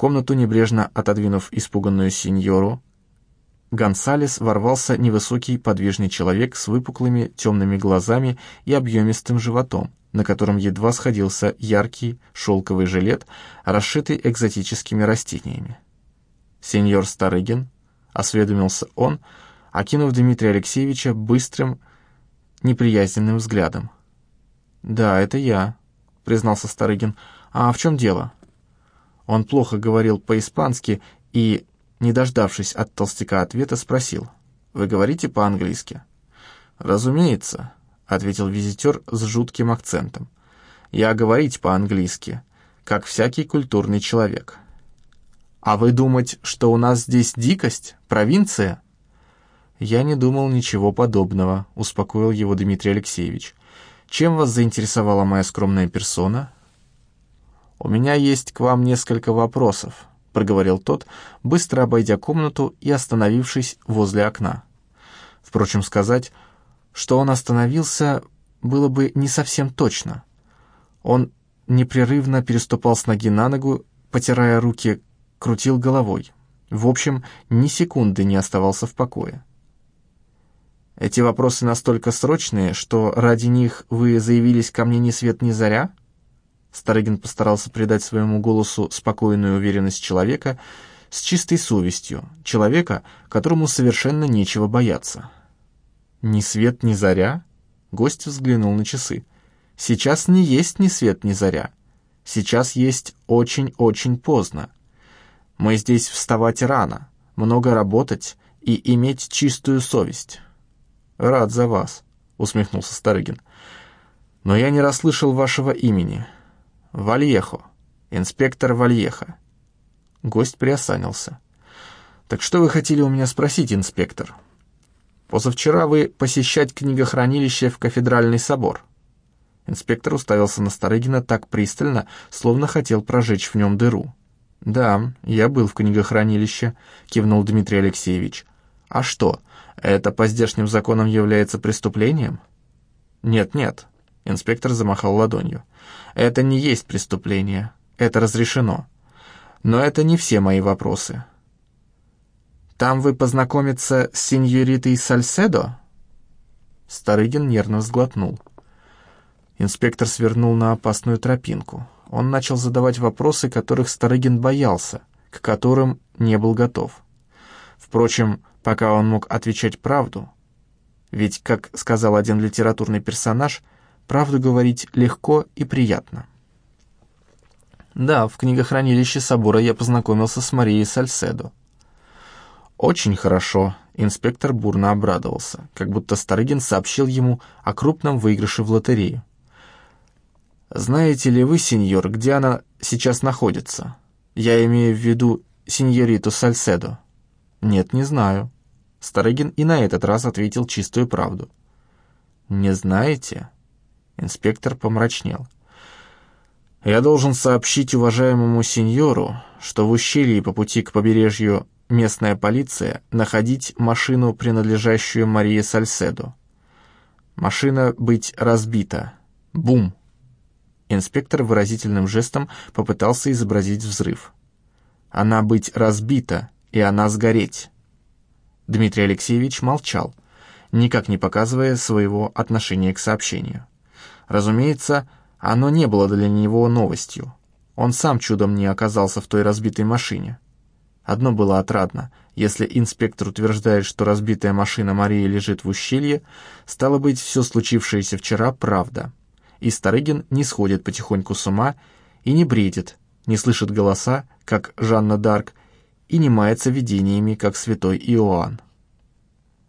комнату, небрежно отодвинув испуганную сеньору, Гонсалес ворвался невысокий подвижный человек с выпуклыми темными глазами и объемистым животом, на котором едва сходился яркий шелковый жилет, расшитый экзотическими растениями. «Сеньор Старыгин», — осведомился он, окинув Дмитрия Алексеевича быстрым, неприязненным взглядом. «Да, это я», — признался Старыгин. «А в чем дело?» Он плохо говорил по-испански и, не дождавшись от толстяка ответа, спросил. «Вы говорите по-английски?» «Разумеется», — ответил визитер с жутким акцентом. «Я говорить по-английски, как всякий культурный человек». «А вы думать, что у нас здесь дикость, провинция?» «Я не думал ничего подобного», — успокоил его Дмитрий Алексеевич. «Чем вас заинтересовала моя скромная персона?» «У меня есть к вам несколько вопросов», — проговорил тот, быстро обойдя комнату и остановившись возле окна. Впрочем, сказать, что он остановился, было бы не совсем точно. Он непрерывно переступал с ноги на ногу, потирая руки, крутил головой. В общем, ни секунды не оставался в покое. Эти вопросы настолько срочные, что ради них вы заявились ко мне ни свет ни заря?» Старыгин постарался придать своему голосу спокойную уверенность человека с чистой совестью, человека, которому совершенно нечего бояться. «Ни свет, ни заря?» Гость взглянул на часы. «Сейчас не есть ни свет, ни заря. Сейчас есть очень-очень поздно. Мы здесь вставать рано, много работать и иметь чистую совесть». «Рад за вас», — усмехнулся Старыгин. «Но я не расслышал вашего имени. Вальехо, инспектор Вальехо». Гость приосанился. «Так что вы хотели у меня спросить, инспектор?» «Позавчера вы посещать книгохранилище в кафедральный собор». Инспектор уставился на Старыгина так пристально, словно хотел прожечь в нем дыру. «Да, я был в книгохранилище», — кивнул Дмитрий Алексеевич. «А что, это по здешним законам является преступлением? Нет-нет, инспектор замахал ладонью. Это не есть преступление, это разрешено. Но это не все мои вопросы. Там вы познакомиться с сеньоритой Сальседо? Старыгин нервно сглотнул. Инспектор свернул на опасную тропинку. Он начал задавать вопросы, которых Старыгин боялся, к которым не был готов. Впрочем, пока он мог отвечать правду. Ведь, как сказал один литературный персонаж, правду говорить легко и приятно. Да, в книгохранилище собора я познакомился с Марией Сальседо. Очень хорошо, инспектор бурно обрадовался, как будто Старыгин сообщил ему о крупном выигрыше в лотерею. «Знаете ли вы, сеньор, где она сейчас находится? Я имею в виду сеньориту Сальседо». «Нет, не знаю». Старыгин и на этот раз ответил чистую правду. «Не знаете?» Инспектор помрачнел. «Я должен сообщить уважаемому сеньору, что в ущелье по пути к побережью местная полиция находить машину, принадлежащую Марии Сальседо. Машина быть разбита. Бум!» Инспектор выразительным жестом попытался изобразить взрыв. «Она быть разбита, и она сгореть». Дмитрий Алексеевич молчал, никак не показывая своего отношения к сообщению. Разумеется, оно не было для него новостью. Он сам чудом не оказался в той разбитой машине. Одно было отрадно. Если инспектор утверждает, что разбитая машина Марии лежит в ущелье, стало быть, все случившееся вчера — правда. И Старыгин не сходит потихоньку с ума и не бредит, не слышит голоса, как Жанна Дарк, и не мается видениями, как святой Иоанн.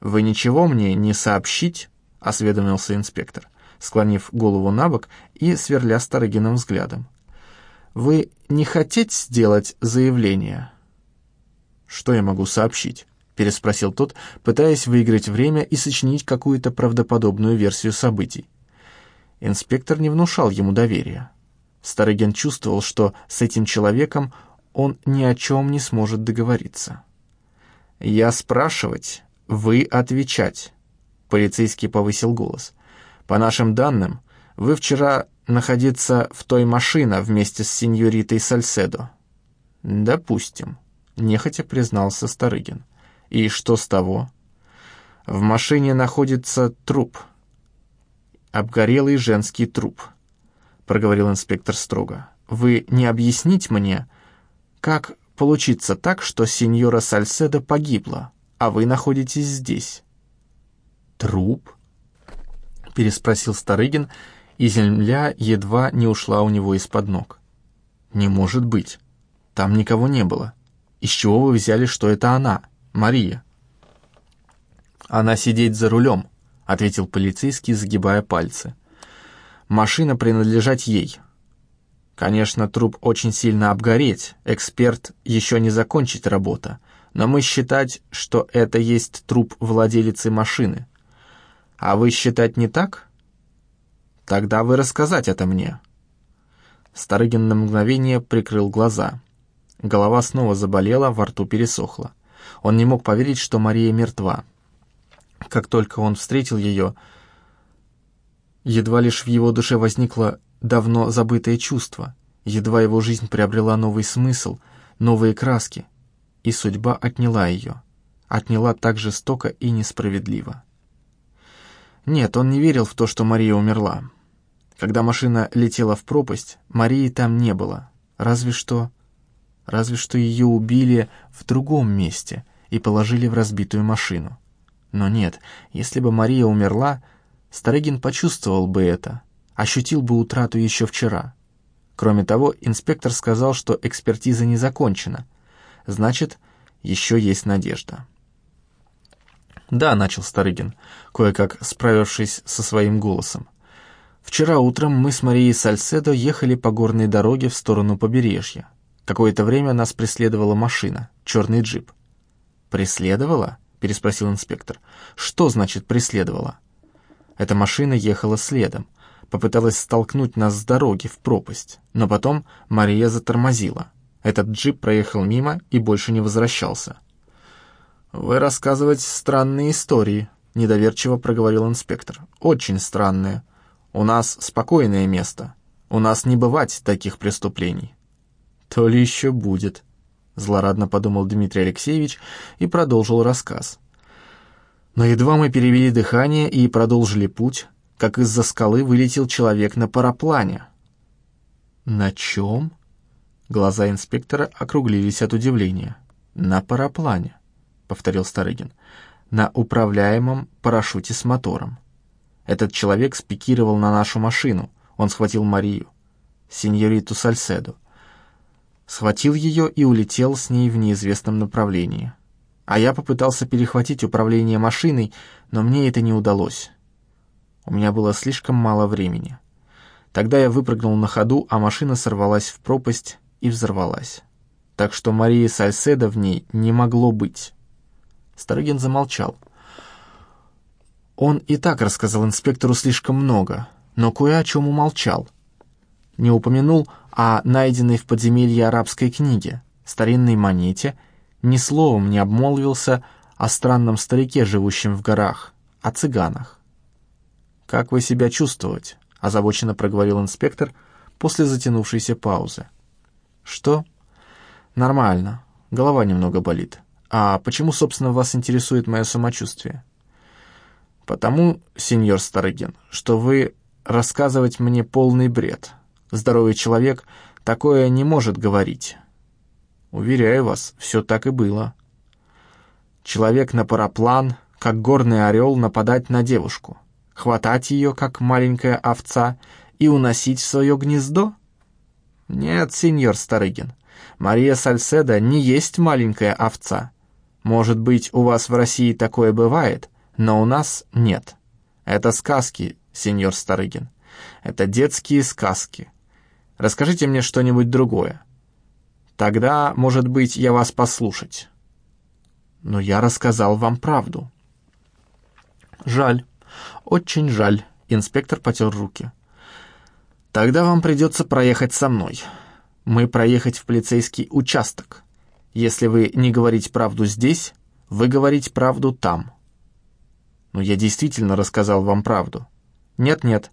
«Вы ничего мне не сообщить?» — осведомился инспектор, склонив голову на бок и сверля Старыгиным взглядом. «Вы не хотите сделать заявление?» «Что я могу сообщить?» — переспросил тот, пытаясь выиграть время и сочинить какую-то правдоподобную версию событий. Инспектор не внушал ему доверия. Старыгин чувствовал, что с этим человеком он ни о чем не сможет договориться. «Я спрашивать, вы отвечать», — полицейский повысил голос. «По нашим данным, вы вчера находиться в той машине вместе с сеньоритой Сальседо». «Допустим», — нехотя признался Старыгин. «И что с того?» «В машине находится труп. Обгорелый женский труп», — проговорил инспектор строго. «Вы не объяснить мне, как получится так, что сеньора Сальседо погибла, а вы находитесь здесь?» «Труп?» — переспросил Старыгин, и земля едва не ушла у него из-под ног. «Не может быть. Там никого не было. Из чего вы взяли, что это она, Мария?» «Она сидеть за рулем», — ответил полицейский, загибая пальцы. «Машина принадлежать ей. Конечно, труп очень сильно обгореть, эксперт еще не закончить работа, но мы считать, что это есть труп владелицы машины. А вы считать не так? Тогда вы рассказать это мне». Старыгин на мгновение прикрыл глаза. Голова снова заболела, во рту пересохла. Он не мог поверить, что Мария мертва. Как только он встретил ее, едва лишь в его душе возникло давно забытое чувство, едва его жизнь приобрела новый смысл, новые краски, и судьба отняла ее, отняла так жестоко и несправедливо. Нет, он не верил в то, что Мария умерла. Когда машина летела в пропасть, Марии там не было, разве что... Разве что ее убили в другом месте и положили в разбитую машину. Но нет, если бы Мария умерла, Старыгин почувствовал бы это, ощутил бы утрату еще вчера. Кроме того, инспектор сказал, что экспертиза не закончена. Значит, еще есть надежда. «Да», — начал Старыгин, кое-как справившись со своим голосом. «Вчера утром мы с Марией Сальседо ехали по горной дороге в сторону побережья. Какое-то время нас преследовала машина, черный джип». «Преследовала?» — переспросил инспектор. «Что значит преследовала?» Эта машина ехала следом, попыталась столкнуть нас с дороги в пропасть, но потом Мария затормозила. Этот джип проехал мимо и больше не возвращался. «Вы рассказываете странные истории», — недоверчиво проговорил инспектор. «Очень странные. У нас спокойное место. У нас не бывать таких преступлений». «То ли еще будет», — злорадно подумал Дмитрий Алексеевич и продолжил рассказ. Но едва мы перевели дыхание и продолжили путь, как из-за скалы вылетел человек на параплане. «На чем?» Глаза инспектора округлились от удивления. «На параплане», — повторил Старыгин. «На управляемом парашюте с мотором. Этот человек спикировал на нашу машину. Он схватил Марию, сеньориту Сальседу. Схватил ее и улетел с ней в неизвестном направлении. А я попытался перехватить управление машиной, но мне это не удалось. У меня было слишком мало времени. Тогда я выпрыгнул на ходу, а машина сорвалась в пропасть и взорвалась. Так что Марии Сальседа в ней не могло быть. Старыгин замолчал. Он и так рассказал инспектору слишком много, но кое о чем умолчал. Не упомянул о найденной в подземелье арабской книге, старинной монете, ни словом не обмолвился о странном старике, живущем в горах, о цыганах. «Как вы себя чувствуете?» — озабоченно проговорил инспектор после затянувшейся паузы. «Что?» «Нормально. Голова немного болит. А почему, собственно, вас интересует мое самочувствие?» «Потому, сеньор Старыгин, что вы рассказывать мне полный бред. Здоровый человек такое не может говорить». «Уверяю вас, все так и было». Человек на параплан, как горный орел, нападать на девушку хватать ее, как маленькая овца, и уносить в свое гнездо? Нет, сеньор Старыгин, Мария Сальседа не есть маленькая овца. Может быть, у вас в России такое бывает, но у нас нет. Это сказки, сеньор Старыгин. Это детские сказки. Расскажите мне что-нибудь другое. Тогда, может быть, я вас послушать. Но я рассказал вам правду. Жаль. «Очень жаль», — инспектор потер руки. «Тогда вам придется проехать со мной. Мы проехать в полицейский участок. Если вы не говорите правду здесь, вы говорите правду там». «Но я действительно рассказал вам правду». «Нет-нет,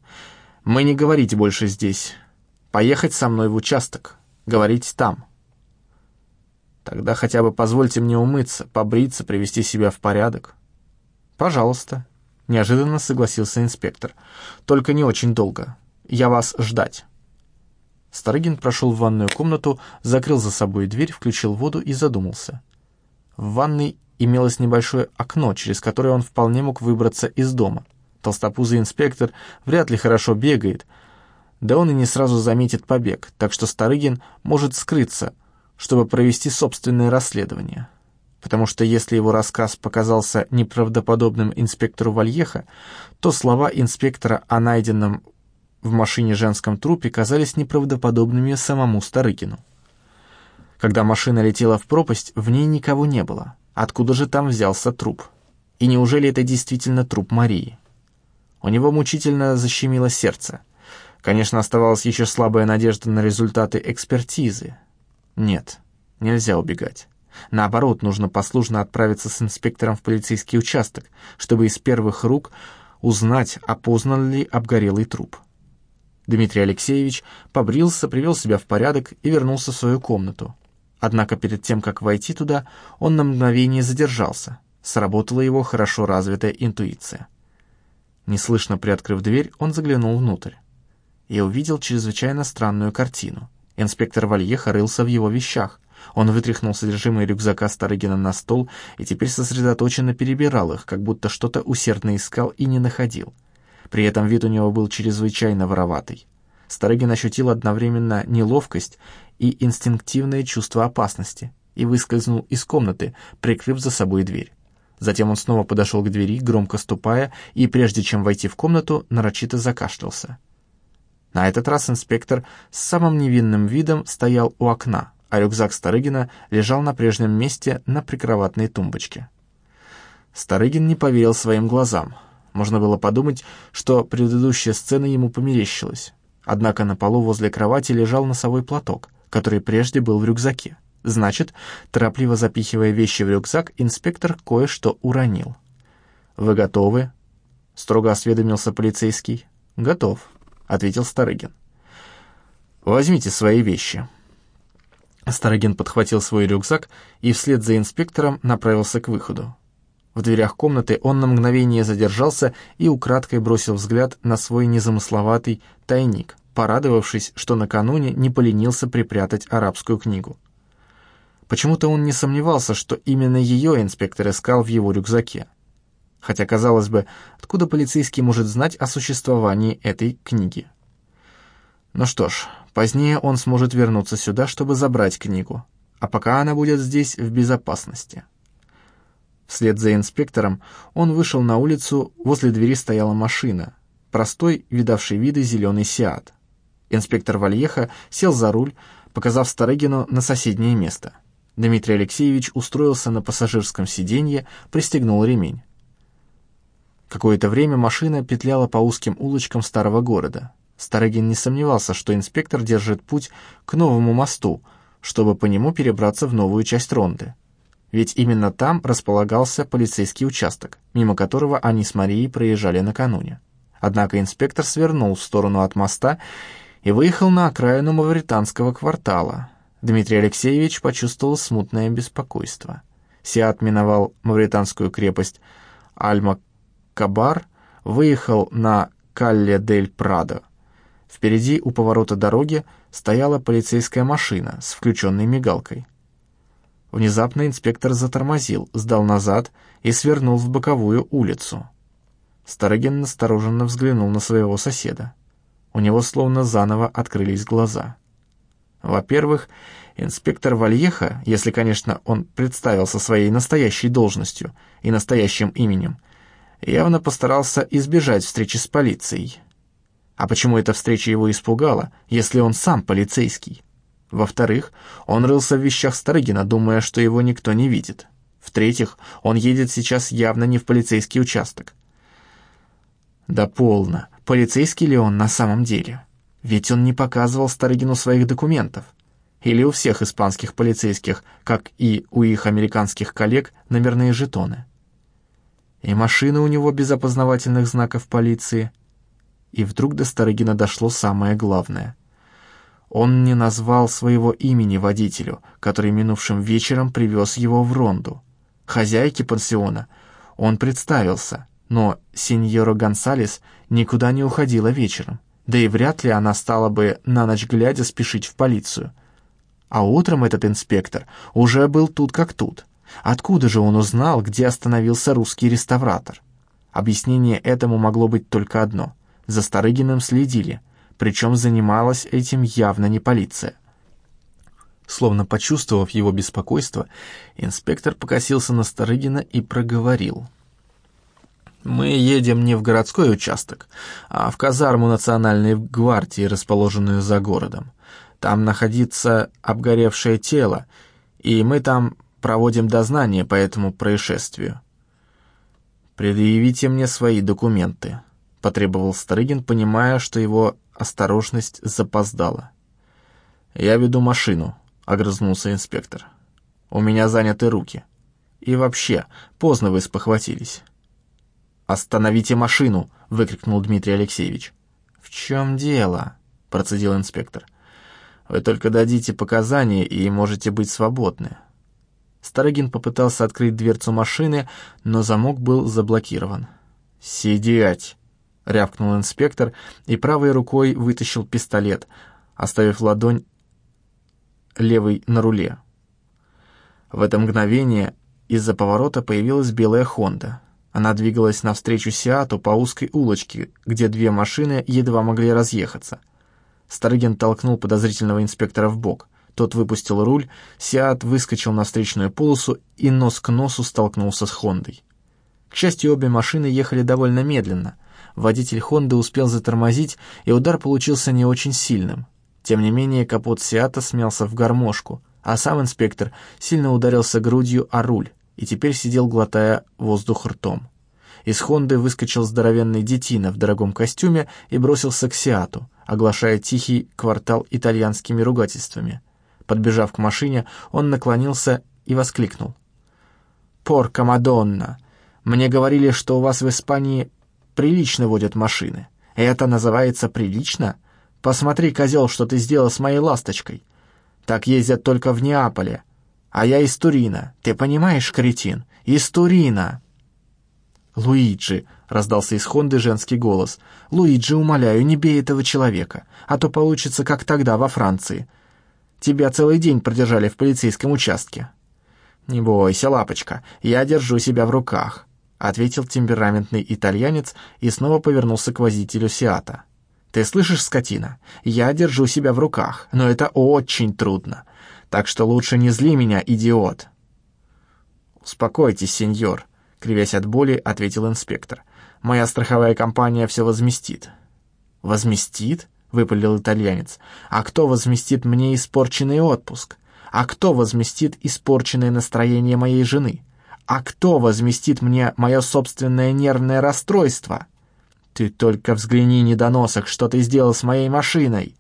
мы не говорите больше здесь. Поехать со мной в участок, говорить там». Тогда хотя бы позвольте мне умыться, побриться, привести себя в порядок. Пожалуйста, неожиданно согласился инспектор. Только не очень долго. Я вас ждать. Старыгин прошел в ванную комнату, закрыл за собой дверь, включил воду и задумался. В ванной имелось небольшое окно, через которое он вполне мог выбраться из дома. Толстопузый инспектор вряд ли хорошо бегает, да он и не сразу заметит побег, так что Старыгин может скрыться, чтобы провести собственное расследование. Потому что если его рассказ показался неправдоподобным инспектору Вальеха, то слова инспектора о найденном в машине женском трупе казались неправдоподобными самому Старыгину. Когда машина летела в пропасть, в ней никого не было. Откуда же там взялся труп? И неужели это действительно труп Марии? У него мучительно защемило сердце. Конечно, оставалась еще слабая надежда на результаты экспертизы. Нет, нельзя убегать. Наоборот, нужно послушно отправиться с инспектором в полицейский участок, чтобы из первых рук узнать, опознан ли обгорелый труп. Дмитрий Алексеевич побрился, привел себя в порядок и вернулся в свою комнату. Однако перед тем, как войти туда, он на мгновение задержался. Сработала его хорошо развитая интуиция. Неслышно приоткрыв дверь, он заглянул внутрь. И увидел чрезвычайно странную картину. Инспектор Вальеха рылся в его вещах. Он вытряхнул содержимое рюкзака Старыгина на стол и теперь сосредоточенно перебирал их, как будто что-то усердно искал и не находил. При этом вид у него был чрезвычайно вороватый. Старыгин ощутил одновременно неловкость и инстинктивное чувство опасности и выскользнул из комнаты, прикрыв за собой дверь. Затем он снова подошел к двери, громко ступая, и прежде чем войти в комнату, нарочито закашлялся. На этот раз инспектор с самым невинным видом стоял у окна, а рюкзак Старыгина лежал на прежнем месте на прикроватной тумбочке. Старыгин не поверил своим глазам. Можно было подумать, что предыдущая сцена ему померещилась. Однако на полу возле кровати лежал носовой платок, который прежде был в рюкзаке. Значит, торопливо запихивая вещи в рюкзак, инспектор кое-что уронил. «Вы готовы?» — строго осведомился полицейский. «Готов», — ответил Старыгин. «Возьмите свои вещи». Старыгин подхватил свой рюкзак и вслед за инспектором направился к выходу. В дверях комнаты он на мгновение задержался и украдкой бросил взгляд на свой незамысловатый тайник, порадовавшись, что накануне не поленился припрятать арабскую книгу. Почему-то он не сомневался, что именно ее инспектор искал в его рюкзаке. Хотя, казалось бы, откуда полицейский может знать о существовании этой книги? Ну что ж, позднее он сможет вернуться сюда, чтобы забрать книгу, а пока она будет здесь в безопасности. Вслед за инспектором он вышел на улицу, возле двери стояла машина, простой, видавший виды зеленый «Сиат». Инспектор Вальеха сел за руль, показав Старыгину на соседнее место. Дмитрий Алексеевич устроился на пассажирском сиденье, пристегнул ремень. Какое-то время машина петляла по узким улочкам старого города. Старыгин не сомневался, что инспектор держит путь к новому мосту, чтобы по нему перебраться в новую часть ронды ведь именно там располагался полицейский участок, мимо которого они с Марией проезжали накануне. Однако инспектор свернул в сторону от моста и выехал на окраину мавританского квартала. Дмитрий Алексеевич почувствовал смутное беспокойство. Сиат миновал мавританскую крепость Альма-Кабар, выехал на Калле-дель-Прадо. Впереди у поворота дороги стояла полицейская машина с включенной мигалкой. Внезапно инспектор затормозил, сдал назад и свернул в боковую улицу. Старыгин настороженно взглянул на своего соседа. У него словно заново открылись глаза. Во-первых, инспектор Вальеха, если, конечно, он представился своей настоящей должностью и настоящим именем, явно постарался избежать встречи с полицией. А почему эта встреча его испугала, если он сам полицейский? Во-вторых, он рылся в вещах Старыгина, думая, что его никто не видит. В-третьих, он едет сейчас явно не в полицейский участок. Да полно. Полицейский ли он на самом деле? Ведь он не показывал Старыгину своих документов. Или у всех испанских полицейских, как и у их американских коллег, номерные жетоны. И машина у него без опознавательных знаков полиции. И вдруг до Старыгина дошло самое главное. Он не назвал своего имени водителю, который минувшим вечером привез его в Ронду. Хозяйке пансиона он представился, но сеньора Гонсалес никуда не уходила вечером, да и вряд ли она стала бы на ночь глядя спешить в полицию. А утром этот инспектор уже был тут как тут. Откуда же он узнал, где остановился русский реставратор? Объяснение этому могло быть только одно. За Старыгиным следили, причем занималась этим явно не полиция. Словно почувствовав его беспокойство, инспектор покосился на Старыгина и проговорил. «Мы едем не в городской участок, а в казарму Национальной гвардии, расположенную за городом. Там находится обгоревшее тело, и мы там проводим дознание по этому происшествию. «Предъявите мне свои документы», — потребовал Старыгин, понимая, что его осторожность запоздала. «Я веду машину», — огрызнулся инспектор. «У меня заняты руки. И вообще, поздно вы спохватились». «Остановите машину!» — выкрикнул Дмитрий Алексеевич. «В чем дело?» — процедил инспектор. «Вы только дадите показания и можете быть свободны». Старыгин попытался открыть дверцу машины, но замок был заблокирован. «Сидеть!» — рявкнул инспектор и правой рукой вытащил пистолет, оставив ладонь левой на руле. В это мгновение из-за поворота появилась белая «Хонда». Она двигалась навстречу Сиату по узкой улочке, где две машины едва могли разъехаться. Старыгин толкнул подозрительного инспектора в бок. Тот выпустил руль, Сиат выскочил на встречную полосу и нос к носу столкнулся с Хондой. К счастью, обе машины ехали довольно медленно. Водитель Хонды успел затормозить, и удар получился не очень сильным. Тем не менее, капот Сиата смялся в гармошку, а сам инспектор сильно ударился грудью о руль и теперь сидел, глотая воздух ртом. Из Хонды выскочил здоровенный детина в дорогом костюме и бросился к Сиату, оглашая тихий квартал итальянскими ругательствами. Подбежав к машине, он наклонился и воскликнул. «Порка Мадонна! Мне говорили, что у вас в Испании прилично водят машины. Это называется прилично? Посмотри, козел, что ты сделал с моей ласточкой. Так ездят только в Неаполе. А я из Турина. Ты понимаешь, кретин? Из Турина!» «Луиджи!» — раздался из Хонды женский голос. «Луиджи, умоляю, не бей этого человека, а то получится, как тогда, во Франции. Тебя целый день продержали в полицейском участке». «Не бойся, лапочка, я держу себя в руках», — ответил темпераментный итальянец и снова повернулся к водителю Сиата. «Ты слышишь, скотина? Я держу себя в руках, но это очень трудно. Так что лучше не зли меня, идиот». «Успокойтесь, сеньор», — кривясь от боли, ответил инспектор. «Моя страховая компания все возместит». «Возместит?» — выпалил итальянец. «А кто возместит мне испорченный отпуск? А кто возместит испорченное настроение моей жены? А кто возместит мне мое собственное нервное расстройство? Ты только взгляни, недоносок, что ты сделал с моей машиной!»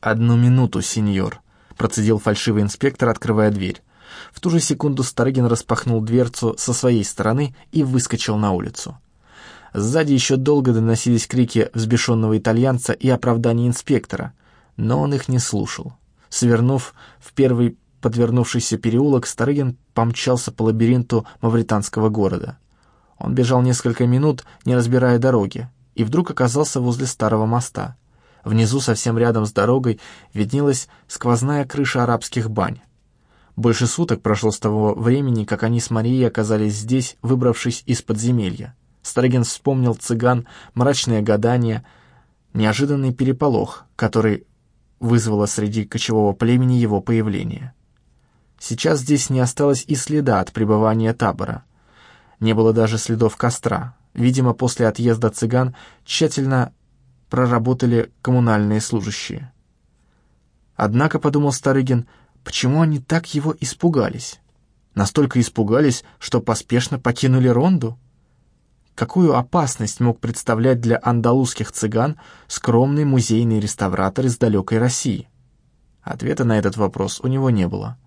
«Одну минуту, сеньор», — процедил фальшивый инспектор, открывая дверь. В ту же секунду Старыгин распахнул дверцу со своей стороны и выскочил на улицу. Сзади еще долго доносились крики взбешенного итальянца и оправдания инспектора, но он их не слушал. Свернув в первый подвернувшийся переулок, Старыгин помчался по лабиринту мавританского города. Он бежал несколько минут, не разбирая дороги, и вдруг оказался возле старого моста. Внизу, совсем рядом с дорогой, виднелась сквозная крыша арабских бань. Больше суток прошло с того времени, как они с Марией оказались здесь, выбравшись из подземелья. Старыгин вспомнил цыган, мрачное гадание, неожиданный переполох, который вызвало среди кочевого племени его появление. Сейчас здесь не осталось и следа от пребывания табора. Не было даже следов костра. Видимо, после отъезда цыган тщательно проработали коммунальные служащие. Однако, подумал Старыгин, почему они так его испугались? Настолько испугались, что поспешно покинули Ронду? Какую опасность мог представлять для андалузских цыган скромный музейный реставратор из далекой России? Ответа на этот вопрос у него не было.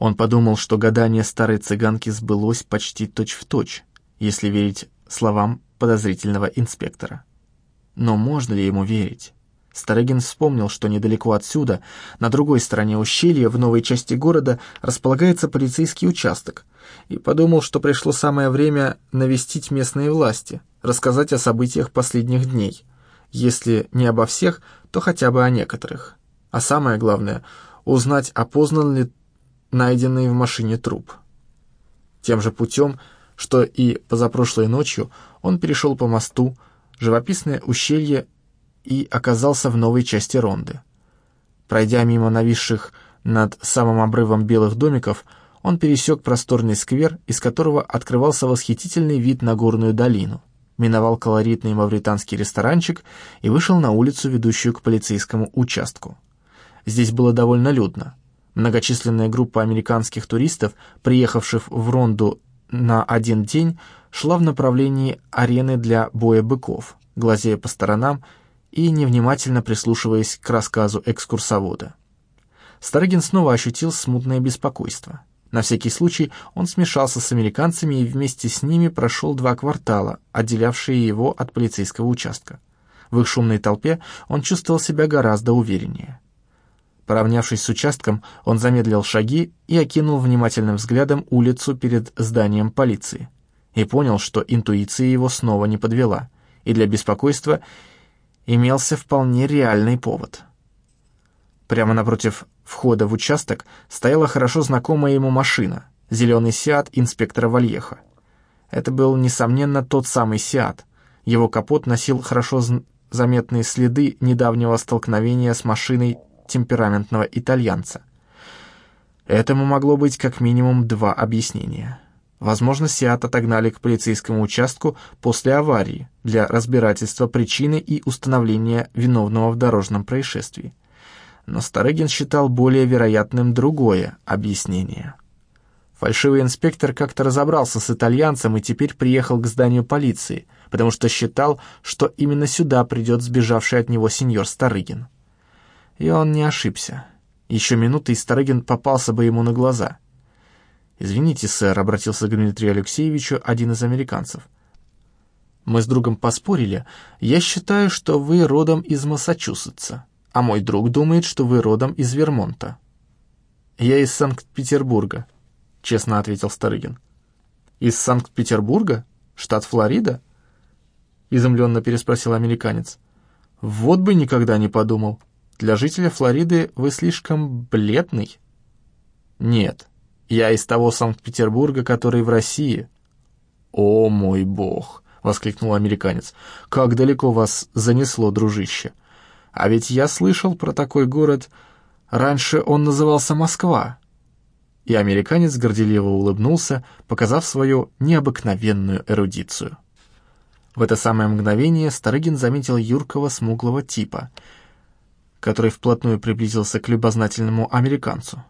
Он подумал, что гадание старой цыганки сбылось почти точь-в-точь, точь, если верить словам подозрительного инспектора. Но можно ли ему верить? Старыгин вспомнил, что недалеко отсюда, на другой стороне ущелья, в новой части города, располагается полицейский участок, и подумал, что пришло самое время навестить местные власти, рассказать о событиях последних дней. Если не обо всех, то хотя бы о некоторых. А самое главное — узнать, опознан ли найденный в машине труп. Тем же путем, что и позапрошлой ночью, он перешел по мосту, живописное ущелье и оказался в новой части ронды. Пройдя мимо нависших над самым обрывом белых домиков, он пересек просторный сквер, из которого открывался восхитительный вид на горную долину, миновал колоритный мавританский ресторанчик и вышел на улицу, ведущую к полицейскому участку. Здесь было довольно людно. Многочисленная группа американских туристов, приехавших в Ронду на один день, шла в направлении арены для боя быков, глазея по сторонам и невнимательно прислушиваясь к рассказу экскурсовода. Старыгин снова ощутил смутное беспокойство. На всякий случай он смешался с американцами и вместе с ними прошел два квартала, отделявшие его от полицейского участка. В их шумной толпе он чувствовал себя гораздо увереннее. Поравнявшись с участком, он замедлил шаги и окинул внимательным взглядом улицу перед зданием полиции. И понял, что интуиция его снова не подвела, и для беспокойства имелся вполне реальный повод. Прямо напротив входа в участок стояла хорошо знакомая ему машина, зеленый «Сиат» инспектора Вальеха. Это был, несомненно, тот самый «Сиат». Его капот носил хорошо заметные следы недавнего столкновения с машиной темпераментного итальянца. Этому могло быть как минимум два объяснения. Возможно, Сиат отогнали к полицейскому участку после аварии для разбирательства причины и установления виновного в дорожном происшествии. Но Старыгин считал более вероятным другое объяснение. Фальшивый инспектор как-то разобрался с итальянцем и теперь приехал к зданию полиции, потому что считал, что именно сюда придет сбежавший от него сеньор Старыгин. И он не ошибся. Еще минуты, и Старыгин попался бы ему на глаза — «Извините, сэр», — обратился к Дмитрию Алексеевичу один из американцев. «Мы с другом поспорили. Я считаю, что вы родом из Массачусетса, а мой друг думает, что вы родом из Вермонта». «Я из Санкт-Петербурга», — честно ответил Старыгин. «Из Санкт-Петербурга? Штат Флорида?» — изумленно переспросил американец. «Вот бы никогда не подумал. Для жителя Флориды вы слишком бледный». «Нет, я из того Санкт-Петербурга, который в России». «О мой бог!» — воскликнул американец. «Как далеко вас занесло, дружище? А ведь я слышал про такой город. Раньше он назывался Москва». И американец горделиво улыбнулся, показав свою необыкновенную эрудицию. В это самое мгновение Старыгин заметил юркого смуглого типа, который вплотную приблизился к любознательному американцу.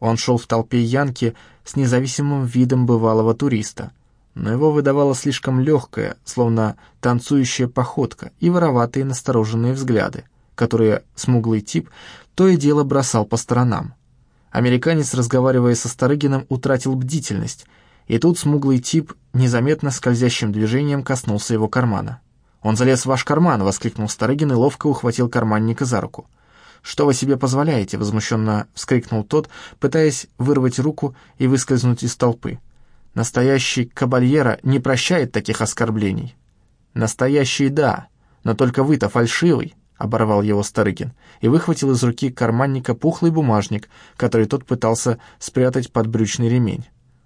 Он шел в толпе янки с независимым видом бывалого туриста, но его выдавала слишком легкая, словно танцующая походка и вороватые настороженные взгляды, которые смуглый тип то и дело бросал по сторонам. Американец, разговаривая со Старыгином, утратил бдительность, и тут смуглый тип незаметно скользящим движением коснулся его кармана. «Он залез в ваш карман!» — воскликнул Старыгин и ловко ухватил карманника за руку. «Что вы себе позволяете?» — возмущенно вскрикнул тот, пытаясь вырвать руку и выскользнуть из толпы. «Настоящий кабальера не прощает таких оскорблений». «Настоящий, да, но только вы-то фальшивый», — оборвал его Старыкин и выхватил из руки карманника пухлый бумажник, который тот пытался спрятать под брючный ремень.